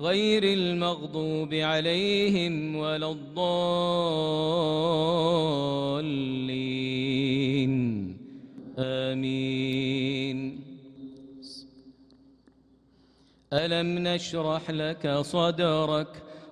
غير المغضوب عليهم ولا الضالين. آمين. ألم نشرح لك صدرك